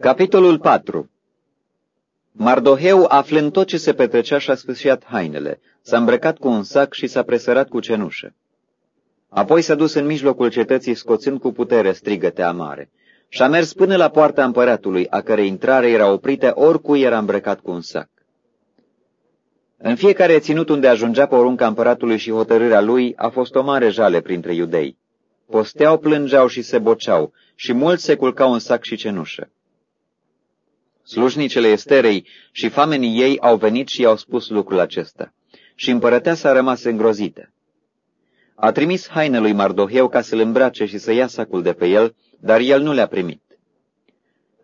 Capitolul 4 Mardoheu, aflând tot ce se petrecea, și-a sfârșit hainele, s-a îmbrăcat cu un sac și s-a presărat cu cenușă. Apoi s-a dus în mijlocul cetății, scoțând cu putere strigăte amare, și a mers până la poarta împăratului, a cărei intrare era oprită oricui era îmbrăcat cu un sac. În fiecare ținut unde ajungea porunca împăratului și hotărârea lui, a fost o mare jale printre iudei. Posteau, plângeau și se boceau, și mulți se culcau în sac și cenușă. Slujnicele Esterei și famenii ei au venit și i-au spus lucrul acesta. Și împărăteasa a rămas îngrozită. A trimis haine lui Mardoheu ca să-l îmbrace și să ia sacul de pe el, dar el nu le-a primit.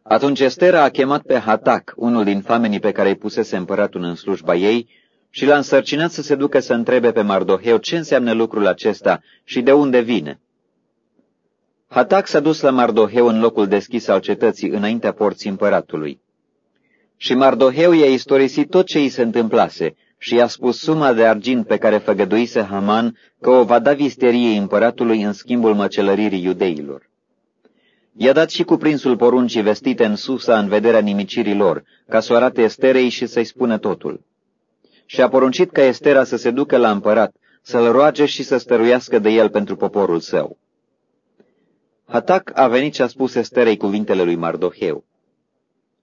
Atunci Estera a chemat pe Hatac, unul din famenii pe care îi pusese împăratul în slujba ei, și l-a însărcinat să se ducă să întrebe pe Mardoheu ce înseamnă lucrul acesta și de unde vine. Hatac s-a dus la Mardoheu în locul deschis al cetății, înaintea porții împăratului. Și Mardoheu i-a istorisit tot ce îi se întâmplase și i-a spus suma de argint pe care făgăduise Haman că o va da visteriei împăratului în schimbul măcelăririi iudeilor. I-a dat și cuprinsul poruncii vestite în Susa în vederea nimicirii lor, ca să o arate Esterei și să-i spună totul. Și a poruncit ca Estera să se ducă la împărat, să-l roage și să stăruiască de el pentru poporul său. Hatac a venit și a spus Esterei cuvintele lui Mardoheu.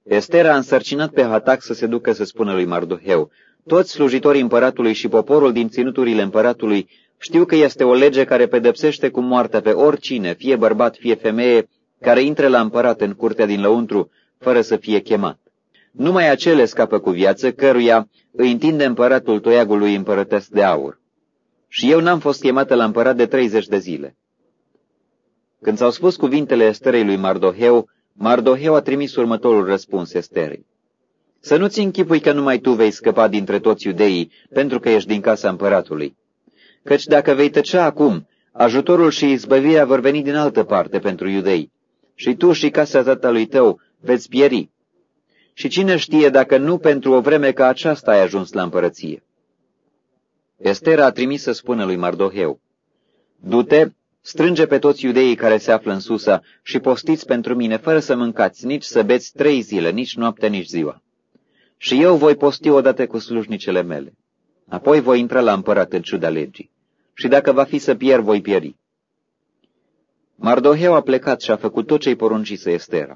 Estera a însărcinat pe Hatac să se ducă să spună lui Mardoheu, toți slujitorii împăratului și poporul din ținuturile împăratului știu că este o lege care pedepsește cu moartea pe oricine, fie bărbat, fie femeie, care intre la împărat în curtea din lăuntru, fără să fie chemat. Numai acele scapă cu viață, căruia îi întinde împăratul toiagului împărătesc de aur. Și eu n-am fost chemată la împărat de 30 de zile. Când s-au spus cuvintele Esterei lui Mardoheu, Mardoheu a trimis următorul răspuns Esterei. Să nu-ți închipui că numai tu vei scăpa dintre toți iudeii, pentru că ești din casa împăratului. Căci dacă vei tăcea acum, ajutorul și izbăvirea vor veni din altă parte pentru iudei. Și tu și casa tatălui tău veți pieri. Și cine știe dacă nu pentru o vreme ca aceasta ai ajuns la împărăție? Estera a trimis să spună lui Mardoheu, Du-te Strânge pe toți iudeii care se află în Susa și postiți pentru mine, fără să mâncați, nici să beți trei zile, nici noapte, nici ziua. Și eu voi posti odată cu slujnicele mele. Apoi voi intra la împărat în ciuda legii. Și dacă va fi să pierd, voi pieri. Mardoheu a plecat și a făcut tot ce-i poruncise Estera.